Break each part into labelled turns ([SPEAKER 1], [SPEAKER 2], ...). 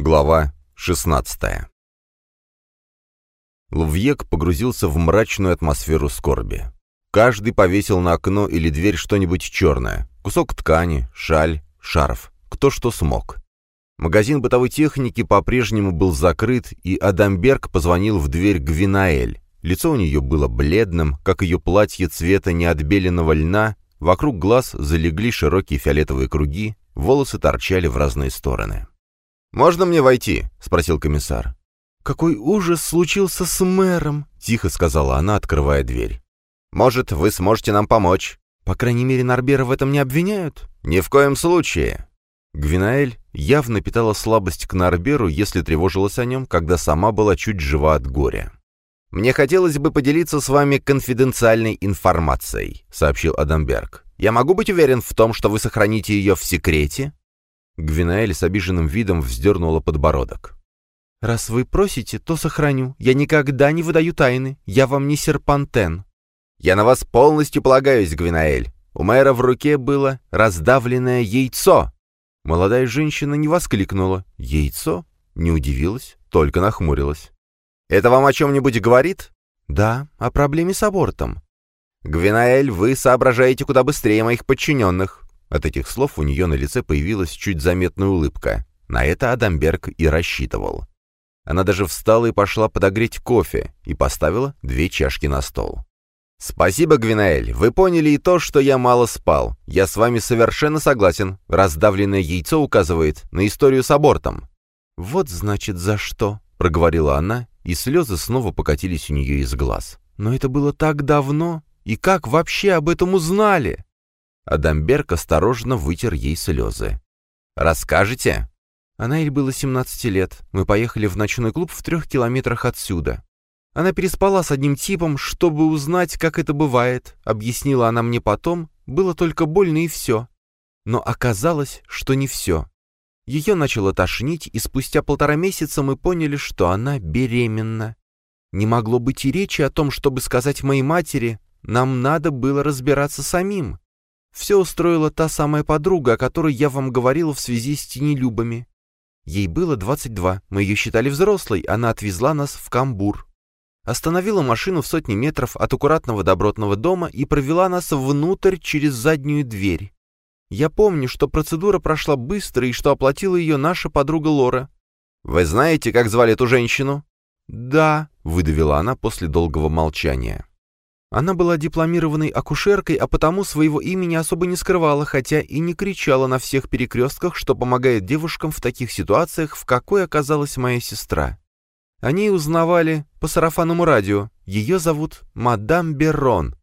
[SPEAKER 1] Глава 16 Лувьек погрузился в мрачную атмосферу скорби. Каждый повесил на окно или дверь что-нибудь черное. Кусок ткани, шаль, шарф. Кто что смог. Магазин бытовой техники по-прежнему был закрыт, и Адамберг позвонил в дверь Гвинаэль. Лицо у нее было бледным, как ее платье цвета неотбеленного льна, вокруг глаз залегли широкие фиолетовые круги, волосы торчали в разные стороны. «Можно мне войти?» — спросил комиссар.
[SPEAKER 2] «Какой ужас случился с мэром!» — тихо сказала она, открывая дверь.
[SPEAKER 1] «Может, вы сможете нам помочь?»
[SPEAKER 2] «По крайней мере, Нарбера в этом не обвиняют?»
[SPEAKER 1] «Ни в коем случае!»
[SPEAKER 2] Гвинаэль явно питала слабость к Нарберу, если тревожилась о нем, когда сама была чуть жива от горя.
[SPEAKER 1] «Мне хотелось бы поделиться с вами конфиденциальной информацией», — сообщил Адамберг. «Я могу быть уверен в том, что вы сохраните ее в секрете?»
[SPEAKER 2] Гвинаэль с обиженным видом вздернула подбородок. «Раз вы просите, то сохраню. Я никогда не выдаю тайны. Я вам не серпантен».
[SPEAKER 1] «Я на вас полностью полагаюсь, Гвинаэль. У мэра в руке было раздавленное яйцо».
[SPEAKER 2] Молодая женщина не воскликнула. «Яйцо?» Не удивилась, только нахмурилась.
[SPEAKER 1] «Это вам о чем-нибудь говорит?»
[SPEAKER 2] «Да, о проблеме с абортом».
[SPEAKER 1] «Гвинаэль, вы соображаете куда быстрее моих подчиненных.
[SPEAKER 2] От этих слов у нее на лице появилась чуть заметная улыбка. На это Адамберг и рассчитывал. Она даже встала и пошла подогреть кофе, и поставила две чашки на стол.
[SPEAKER 1] «Спасибо, Гвинаэль. Вы поняли и то, что я мало спал. Я с вами совершенно согласен. Раздавленное яйцо указывает на историю с абортом».
[SPEAKER 2] «Вот, значит, за что», — проговорила она, и слезы снова покатились у нее из глаз. «Но это было так давно. И как вообще об этом узнали?»
[SPEAKER 1] Адамберг осторожно вытер ей слезы. «Расскажете?»
[SPEAKER 2] Анаэль было 17 лет. Мы поехали в ночной клуб в трех километрах отсюда. Она переспала с одним типом, чтобы узнать, как это бывает. Объяснила она мне потом. Было только больно и все. Но оказалось, что не все. Ее начало тошнить, и спустя полтора месяца мы поняли, что она беременна. Не могло быть и речи о том, чтобы сказать моей матери, нам надо было разбираться самим. Все устроила та самая подруга, о которой я вам говорила в связи с тенелюбами. Ей было 22, мы ее считали взрослой, она отвезла нас в Камбур. Остановила машину в сотни метров от аккуратного добротного дома и провела нас внутрь через заднюю дверь. Я помню, что процедура прошла быстро и что оплатила ее наша подруга Лора.
[SPEAKER 1] «Вы знаете, как звали эту женщину?»
[SPEAKER 2] «Да», — выдавила она после долгого молчания. Она была дипломированной акушеркой, а потому своего имени особо не скрывала, хотя и не кричала на всех перекрестках, что помогает девушкам в таких ситуациях, в какой оказалась моя сестра. Они узнавали по сарафанному радио. Ее зовут мадам Берон.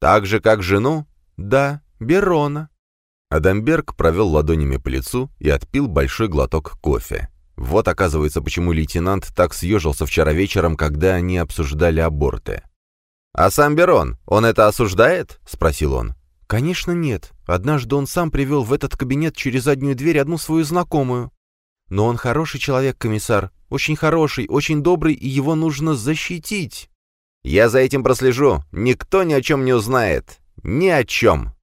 [SPEAKER 1] Так же, как жену?
[SPEAKER 2] Да, Берона.
[SPEAKER 1] Адамберг провел ладонями по лицу и отпил большой глоток кофе. Вот, оказывается, почему лейтенант так съежился вчера вечером, когда они обсуждали аборты. «А сам Берон, он это осуждает?» — спросил он.
[SPEAKER 2] «Конечно нет. Однажды он сам привел в этот кабинет через заднюю дверь одну свою знакомую. Но он хороший человек, комиссар. Очень хороший, очень добрый, и его нужно защитить».
[SPEAKER 1] «Я за этим прослежу. Никто ни о чем не узнает. Ни о чем».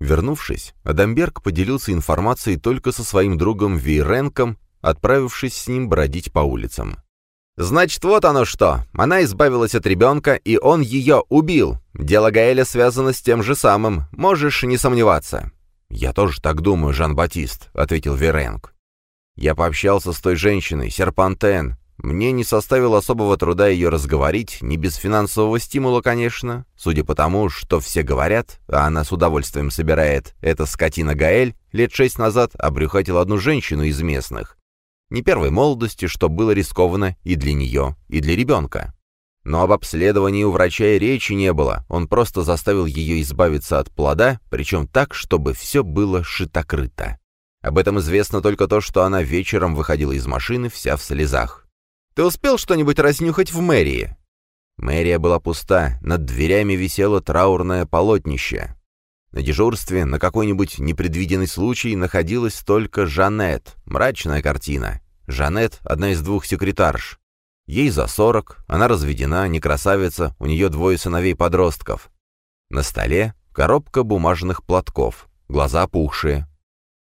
[SPEAKER 2] Вернувшись, Адамберг поделился информацией только со своим другом Вейренком, отправившись с ним бродить по улицам.
[SPEAKER 1] «Значит, вот оно что. Она избавилась от ребенка, и он ее убил. Дело Гаэля связано с тем же самым. Можешь не сомневаться».
[SPEAKER 2] «Я тоже так думаю, Жан-Батист», — ответил Веренг. «Я пообщался с той женщиной, Серпантен. Мне не составило особого труда ее разговорить, не без финансового стимула, конечно. Судя по тому, что все говорят, а она с удовольствием собирает, эта скотина Гаэль лет шесть назад обрюхатила одну женщину из местных не первой молодости, что было рискованно и для нее, и для ребенка. Но об обследовании у врача и речи не было, он просто заставил ее избавиться от плода, причем так, чтобы все было шито-крыто. Об этом известно только то, что она вечером выходила из машины вся в слезах.
[SPEAKER 1] «Ты успел что-нибудь разнюхать в мэрии?»
[SPEAKER 2] Мэрия была пуста, над дверями висело траурное полотнище. На дежурстве на какой-нибудь непредвиденный случай находилась только Жанет, мрачная картина. Жанет — одна из двух секретарш. Ей за сорок, она разведена, не красавица, у нее двое сыновей-подростков. На столе коробка бумажных платков, глаза пухшие.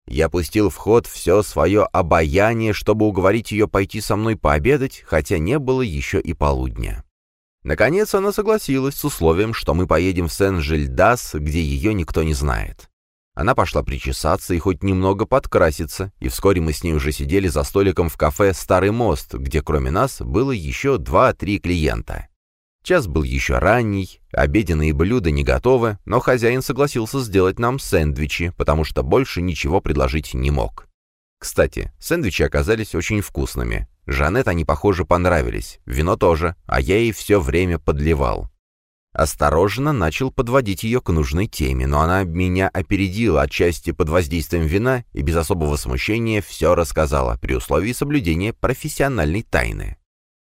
[SPEAKER 1] Я пустил в ход все свое обаяние, чтобы уговорить ее пойти со мной пообедать, хотя не было еще и полудня. Наконец она согласилась с условием, что мы поедем в Сен-Жильдас, где ее никто не знает. Она пошла причесаться и хоть немного подкраситься, и вскоре мы с ней уже сидели за столиком в кафе «Старый мост», где кроме нас было еще два-три клиента. Час был еще ранний, обеденные блюда не готовы, но хозяин согласился сделать нам сэндвичи, потому что больше ничего предложить не мог. Кстати, сэндвичи оказались очень вкусными. Жанет они, похоже, понравились, вино тоже, а я ей все время подливал. Осторожно начал подводить ее к нужной теме, но она меня опередила отчасти под воздействием вина и без особого смущения все рассказала, при условии соблюдения профессиональной тайны.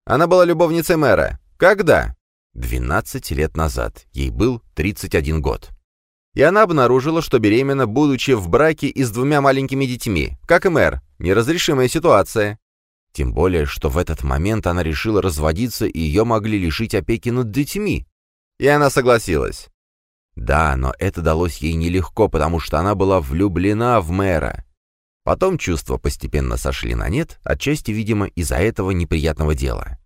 [SPEAKER 1] Она была любовницей мэра. Когда? 12 лет назад. Ей был 31 год. И она обнаружила, что беременна, будучи в браке и с двумя маленькими детьми. Как и мэр. Неразрешимая ситуация. Тем более, что в этот момент она решила разводиться, и ее могли лишить опеки над детьми. И она согласилась. Да, но это далось ей нелегко, потому что она была влюблена в мэра. Потом чувства постепенно сошли на нет, отчасти, видимо, из-за этого неприятного дела.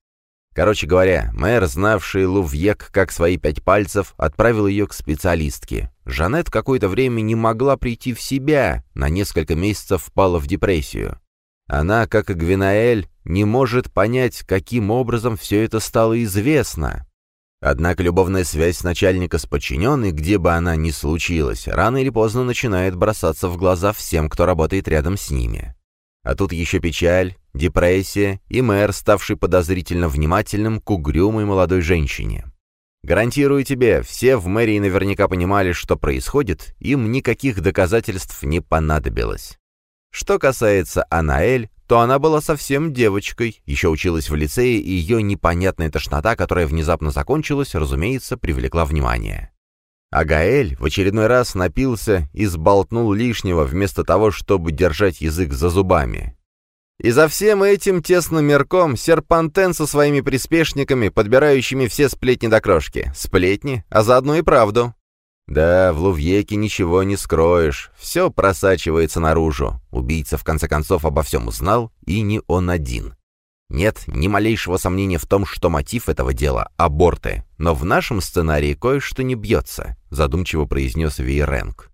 [SPEAKER 1] Короче говоря, мэр, знавший Лувьек как свои пять пальцев, отправил ее к специалистке. Жанет какое-то время не могла прийти в себя, на несколько месяцев впала в депрессию. Она, как и Гвинаэль, не может понять, каким образом все это стало известно. Однако любовная связь начальника с подчиненной, где бы она ни случилась, рано или поздно начинает бросаться в глаза всем, кто работает рядом с ними. А тут еще печаль, депрессия и мэр, ставший подозрительно внимательным к угрюмой молодой женщине. Гарантирую тебе, все в мэрии наверняка понимали, что происходит, им никаких доказательств не понадобилось. Что касается Анаэль, то она была совсем девочкой, еще училась в лицее, и ее непонятная тошнота, которая внезапно закончилась, разумеется, привлекла внимание. А Гаэль в очередной раз напился и сболтнул лишнего, вместо того, чтобы держать язык за зубами. И за всем этим тесным мерком Серпантен со своими приспешниками, подбирающими все сплетни до крошки. Сплетни, а заодно и правду. Да, в Лувьеке ничего не скроешь, все просачивается наружу. Убийца в конце концов обо всем узнал, и не он один. Нет ни малейшего сомнения в том, что мотив этого дела — аборты. Но в нашем сценарии кое-что не бьется, задумчиво произнес Вейренг.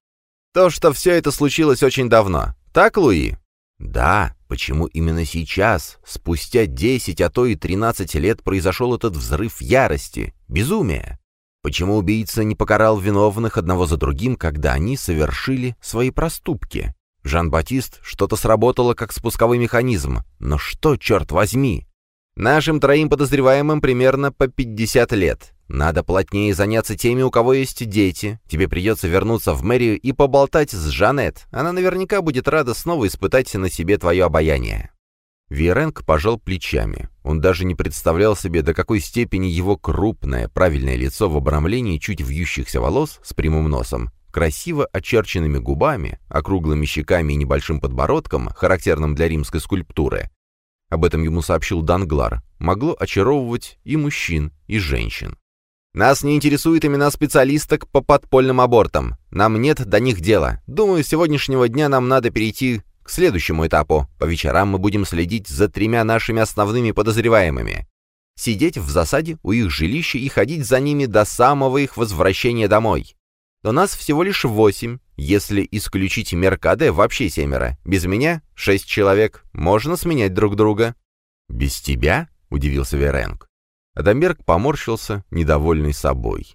[SPEAKER 1] То, что все это случилось очень давно. Так, Луи? Да, почему именно сейчас, спустя 10, а то и 13 лет, произошел этот взрыв ярости, безумия? Почему убийца не покарал виновных одного за другим, когда они совершили свои проступки? Жан-Батист что-то сработало как спусковой механизм. Но что, черт возьми? Нашим троим подозреваемым примерно по 50 лет. Надо плотнее заняться теми, у кого есть дети. Тебе придется вернуться в мэрию и поболтать с Жанет. Она наверняка будет рада снова испытать на себе твое обаяние. Виеренг пожал плечами. Он даже не представлял себе, до какой степени его крупное, правильное лицо в обрамлении чуть вьющихся волос с прямым носом, красиво очерченными губами, округлыми щеками и небольшим подбородком, характерным для римской скульптуры, об этом ему сообщил Данглар, могло очаровывать и мужчин, и женщин. «Нас не интересуют имена специалисток по подпольным абортам. Нам нет до них дела. Думаю, с сегодняшнего дня нам надо перейти к следующему этапу. По вечерам мы будем следить за тремя нашими основными подозреваемыми. Сидеть в засаде у их жилища и ходить за ними до самого их возвращения домой. Но нас всего лишь восемь, если исключить Меркаде, вообще семеро. Без меня шесть человек. Можно сменять друг друга. «Без тебя?» — удивился Веренг. Адамберг поморщился, недовольный собой.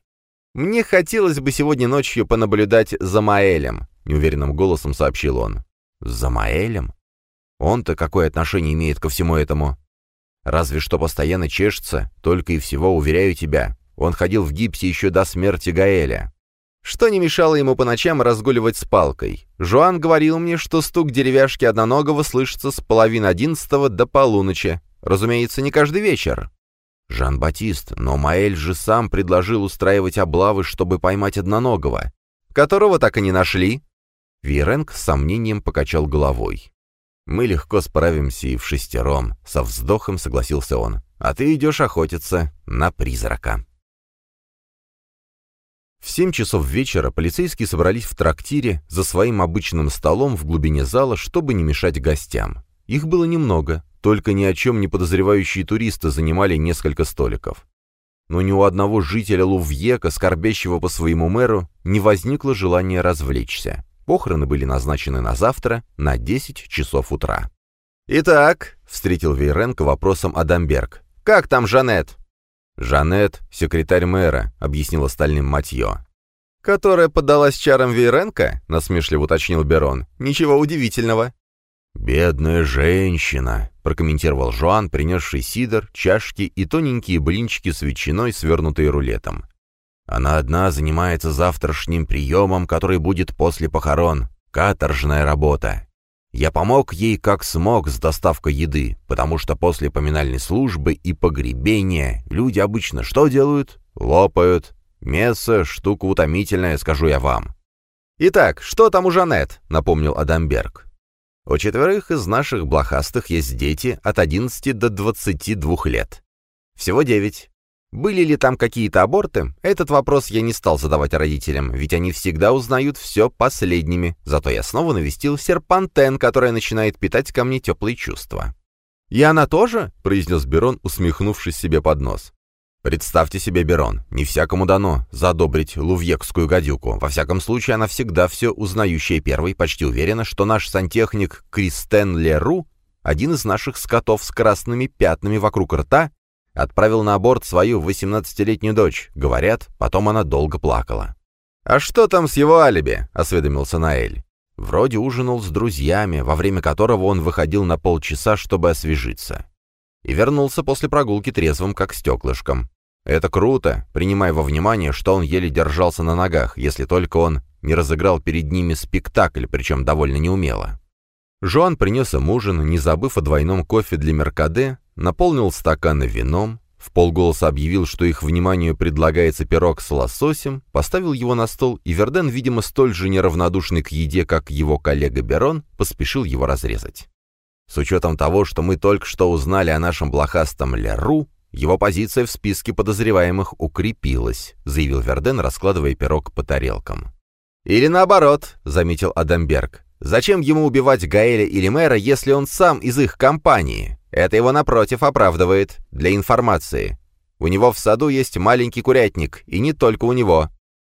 [SPEAKER 1] «Мне хотелось бы сегодня ночью понаблюдать за Маэлем», — неуверенным голосом сообщил он. «За Маэлем? Он-то какое отношение имеет ко всему этому? Разве что постоянно чешется, только и всего, уверяю тебя. Он ходил в гипсе еще до смерти Гаэля. Что не мешало ему по ночам разгуливать с палкой. Жуан говорил мне, что стук деревяшки одноногого слышится с половины одиннадцатого до полуночи. Разумеется, не каждый вечер. Жан-Батист, но Маэль же сам предложил устраивать облавы, чтобы поймать одноногого. Которого так и не нашли. Виренг с сомнением покачал головой. «Мы легко справимся и в шестером», — со вздохом согласился он. «А ты идешь охотиться на призрака». В семь часов вечера полицейские собрались в трактире за своим обычным столом в глубине зала, чтобы не мешать гостям. Их было немного, только ни о чем не подозревающие туристы занимали несколько столиков. Но ни у одного жителя Лувьека, скорбящего по своему мэру, не возникло желания развлечься. Похороны были назначены на завтра, на 10 часов утра.
[SPEAKER 2] «Итак», — встретил Вейренко вопросом Адамберг, — «как там Жанет?»
[SPEAKER 1] «Жанет — секретарь мэра», — объяснил остальным Матье.
[SPEAKER 2] «Которая поддалась чарам Вейренко?» — насмешливо уточнил Берон. «Ничего удивительного».
[SPEAKER 1] «Бедная женщина», — прокомментировал Жуан, принесший сидр, чашки и тоненькие блинчики с ветчиной, свернутые рулетом. «Она одна занимается завтрашним приемом, который будет после похорон. Каторжная работа. Я помог ей как смог с доставкой еды, потому что после поминальной службы и погребения люди обычно что делают? Лопают. Мясо — штука утомительная, скажу я вам».
[SPEAKER 2] «Итак, что там у Жанет?» — напомнил Адамберг. У четверых из наших блохастых есть дети от 11 до 22 лет. Всего девять. Были ли там какие-то аборты? Этот вопрос я не стал задавать родителям, ведь они всегда узнают все последними. Зато я снова навестил серпантен, которая начинает питать ко мне теплые чувства. «И она тоже?» — произнес Берон, усмехнувшись себе под нос. Представьте себе, Берон, не всякому дано задобрить лувьекскую гадюку. Во всяком случае, она всегда все узнающая первой, почти уверена, что наш сантехник Кристен Леру, один из наших скотов с красными пятнами вокруг рта, отправил на аборт свою 18-летнюю дочь. Говорят, потом она долго плакала. «А что там с его алиби?» — осведомился Наэль. Вроде ужинал с друзьями, во время которого он выходил на полчаса, чтобы освежиться и вернулся после прогулки трезвым, как стеклышком. Это круто, принимая во внимание, что он еле держался на ногах, если только он не разыграл перед ними спектакль, причем довольно неумело. Жоан принес им ужин, не забыв о двойном кофе для Меркаде, наполнил стаканы вином, в полголоса объявил, что их вниманию предлагается пирог с лососем, поставил его на стол, и Верден, видимо, столь же неравнодушный к еде, как его коллега Берон, поспешил его разрезать. С учетом того, что мы только что узнали о нашем блохастом Леру, его позиция в списке подозреваемых укрепилась», — заявил Верден, раскладывая пирог по тарелкам. «Или наоборот», — заметил Адамберг. «Зачем ему убивать Гаэля или мэра, если он сам из их компании? Это его, напротив, оправдывает. Для информации. У него в саду есть маленький курятник, и не только у него.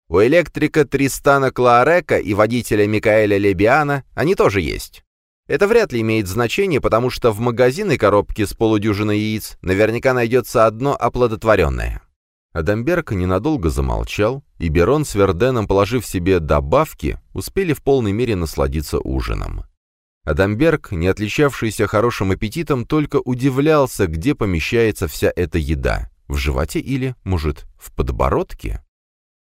[SPEAKER 2] У электрика Тристана Клаарека и водителя Микаэля Лебиана они тоже есть. Это вряд ли имеет значение, потому что в магазинной коробке с полудюжиной яиц наверняка найдется одно оплодотворенное. Адамберг ненадолго замолчал, и Берон с Верденом, положив себе добавки, успели в полной мере насладиться ужином. Адамберг, не отличавшийся хорошим аппетитом, только удивлялся, где помещается вся эта еда. В животе или, может, в подбородке?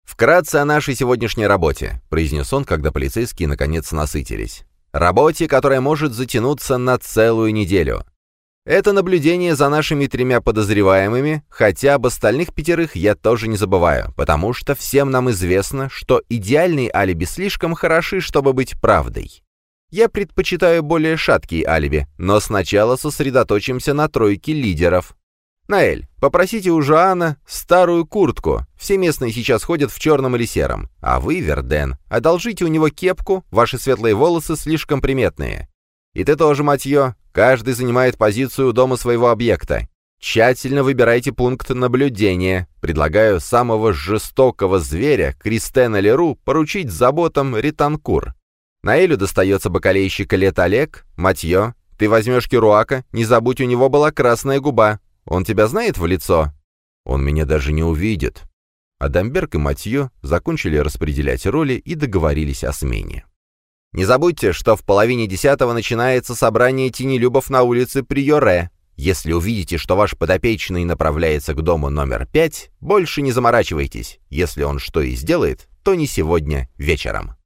[SPEAKER 2] «Вкратце о нашей сегодняшней работе», — произнес он, когда полицейские наконец насытились. Работе, которая может затянуться на целую неделю. Это наблюдение за нашими тремя подозреваемыми, хотя об остальных пятерых я тоже не забываю, потому что всем нам известно, что идеальные алиби слишком хороши, чтобы быть правдой. Я предпочитаю более шаткие алиби, но сначала сосредоточимся на тройке лидеров. «Наэль, попросите у Жоана старую куртку. Все местные сейчас ходят в черном или сером. А вы, Верден, одолжите у него кепку, ваши светлые волосы слишком приметные. И ты тоже, матье, каждый занимает позицию у дома своего объекта. Тщательно выбирайте пункт наблюдения. Предлагаю самого жестокого зверя, Кристена Леру, поручить заботам Ританкур. Наэлю достается бакалейщик Лет Олег, матье. Ты возьмешь Керуака, не забудь, у него была красная губа, он тебя знает в лицо?» «Он меня даже не увидит». Адамберг и Матье закончили распределять роли и договорились о смене. «Не забудьте, что в половине десятого начинается собрание тенелюбов на улице Приоре. Если увидите, что ваш подопечный направляется к дому номер пять, больше не заморачивайтесь. Если он что и сделает, то не сегодня вечером».